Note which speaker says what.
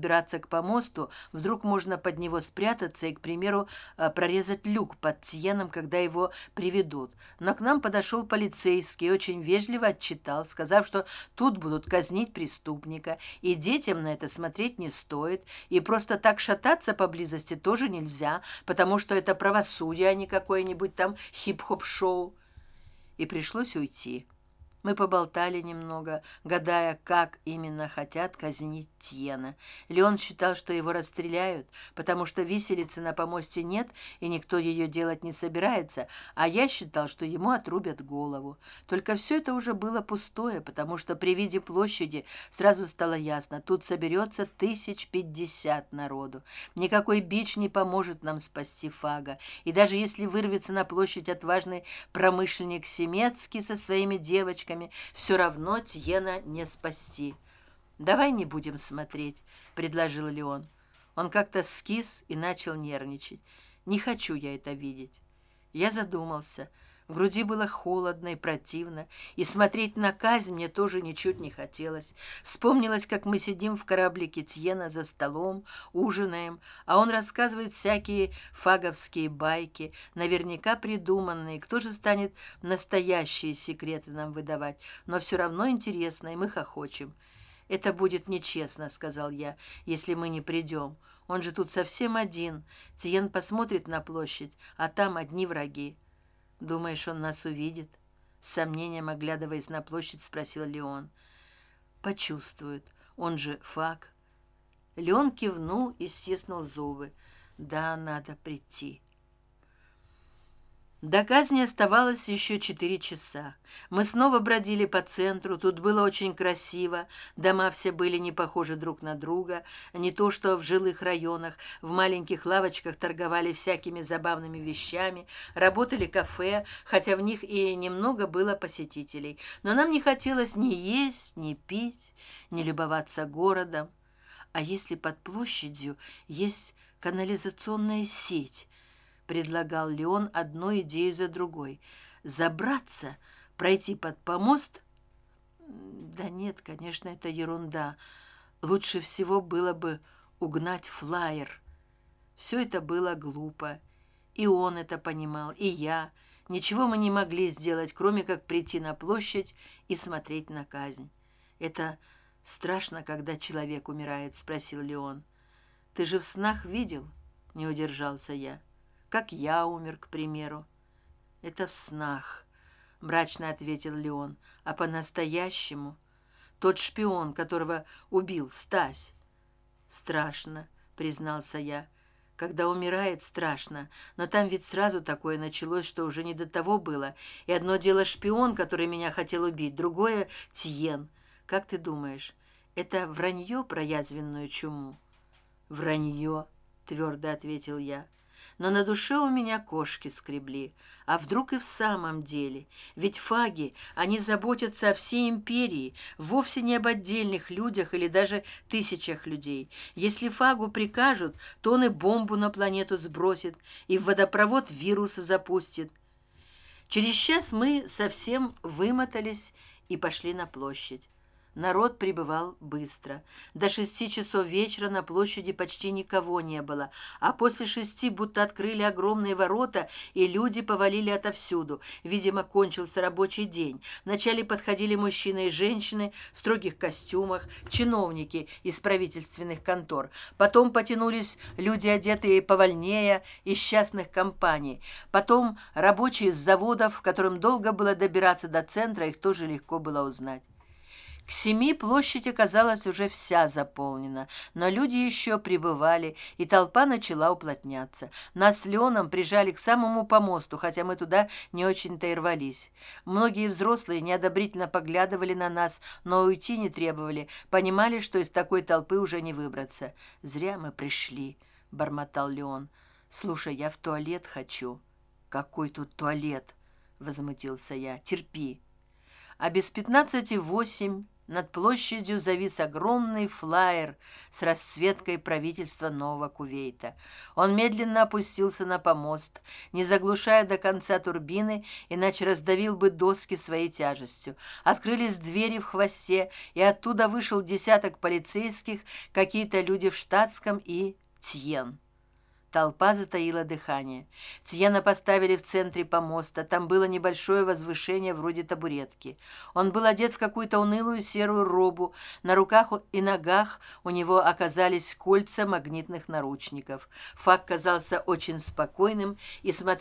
Speaker 1: подбираться к помосту вдруг можно под него спрятаться и к примеру э, прорезать люк под тьеном когда его приведут. Но к нам подошел полицейский и очень вежливо отчитал сказав что тут будут казнить преступника и детям на это смотреть не стоит и просто так шататься поблизости тоже нельзя потому что это правосудие а не какое нибудь там хип хоп шоу и пришлось уйти мы поболтали немного гадая как именно хотят казнить тьена. Леон считал что его расстреляют потому что виселицы на помосте нет и никто ее делать не собирается а я считал что ему отрубят голову. Только все это уже было пустое потому что при виде площади сразу стало ясно тут соберется тысяч пятьдесят народу. Никакой бич не поможет нам спасти фага. И даже если вырвется на площадь отважный промышленник семецкий со своими девочками девочками все равно тьена не спасти. Давай не будем смотреть предложил леон. Он как то скис и начал нервничать. Не хочу я это видеть я задумался в груди было холодно и противно и смотреть на казнь мне тоже ничуть не хотелось. Вспомнилось как мы сидим в кораблике тьена за столом ужинаем а он рассказывает всякие фаговские байки наверняка придуманные. Кто же станет настоящие секреты нам выдавать? Но все равно интересно и мы хохочем. Это будет нечестно сказал я если мы не придем он же тут совсем один. Тиен посмотрит на площадь а там одни враги думаешь он нас увидит? С сомнением оглядываясь на площадь спросил леон. Почувствует. Он же фак. Леон кивнул и стиснул зубы. Да надо прийти до казни оставалось еще четыре часа. Мы снова бродили по центру тут было очень красиво дома все были не похожи друг на друга не то что в жилых районах в маленьких лавочках торговали всякими забавными вещами работали кафе хотя в них и немного было посетителей. Но нам не хотелось ни есть ни пить ни любоваться городом. А если под площадью есть канализационная сеть предлагал леон одну идею за другой. Забраться пройти под помост? Да нет конечно это ерунда. Лучше всего было бы угнать флаер все это было глупо. И он это понимал и я. Ничего мы не могли сделать кроме как прийти на площадь и смотреть на казнь. Это страшно когда человек умирает спросил леон. Ты же в снах видел не удержался я как я умер к примеру. Это в снах мрачно ответил леон. А по настоящему тот шпион которого убил стась. Страшно признался я. Когда умирает страшно. Но там ведь сразу такое началось что уже не до того было. И одно дело шпион который меня хотел убить другое тиен как ты думаешь это вранье про язвенную чуму вранье твердо ответил я но на душе у меня кошки скребли. А вдруг и в самом деле? Ведь фаги они заботятся о всей империи вовсе не об отдельных людях или даже тысячах людей. Если фагу прикажут то он и бомбу на планету сбросит и в водопровод вирусы запустит. Через час мы совсем вымотались и пошли на площадь народ прибывал быстро. До шести часов вечера на площади почти никого не было а после шести будто открыли огромные ворота и люди повалили отовсюду. Видимо кончился рабочий день. Вначале подходили мужчины и женщины в строгих костюмах чиновники из правительственных контор. Потом потянулись люди одетые повольнее из частных компаний. Потом рабочие с заводов которым долго было добираться до центра их тоже легко было узнать к семи площадь оказалась уже вся заполнена но люди еще прибывали и толпа начала уплотняться. Нас с леоном прижали к самому помосту хотя мы туда не очень то и рвались. Многие взрослые неодобрительно поглядывали на нас но уйти не требовали понимали что из такой толпы уже не выбраться. Зря мы пришли бормотал леон. Слушай я в туалет хочу какой тут туалет возмутился я. Терпи а без пятнадцати восемь над площадью завис огромный флаер с расцветкой правительства нового кувейта. Он медленно опустился на помост не заглушая до конца турбины иначе раздавил бы доски своей тяжестью. Открылись двери в хвосте и оттуда вышел десяток полицейских какие то люди в штатском и тьен толпа затаила дыхание. Тьена поставили в центре помоста. Там было небольшое возвышение вроде табуретки. Он был одет в какую то унылую серую робу. На руках и ногах у него оказались кольца магнитных наручников. Фак казался очень спокойным и смотрел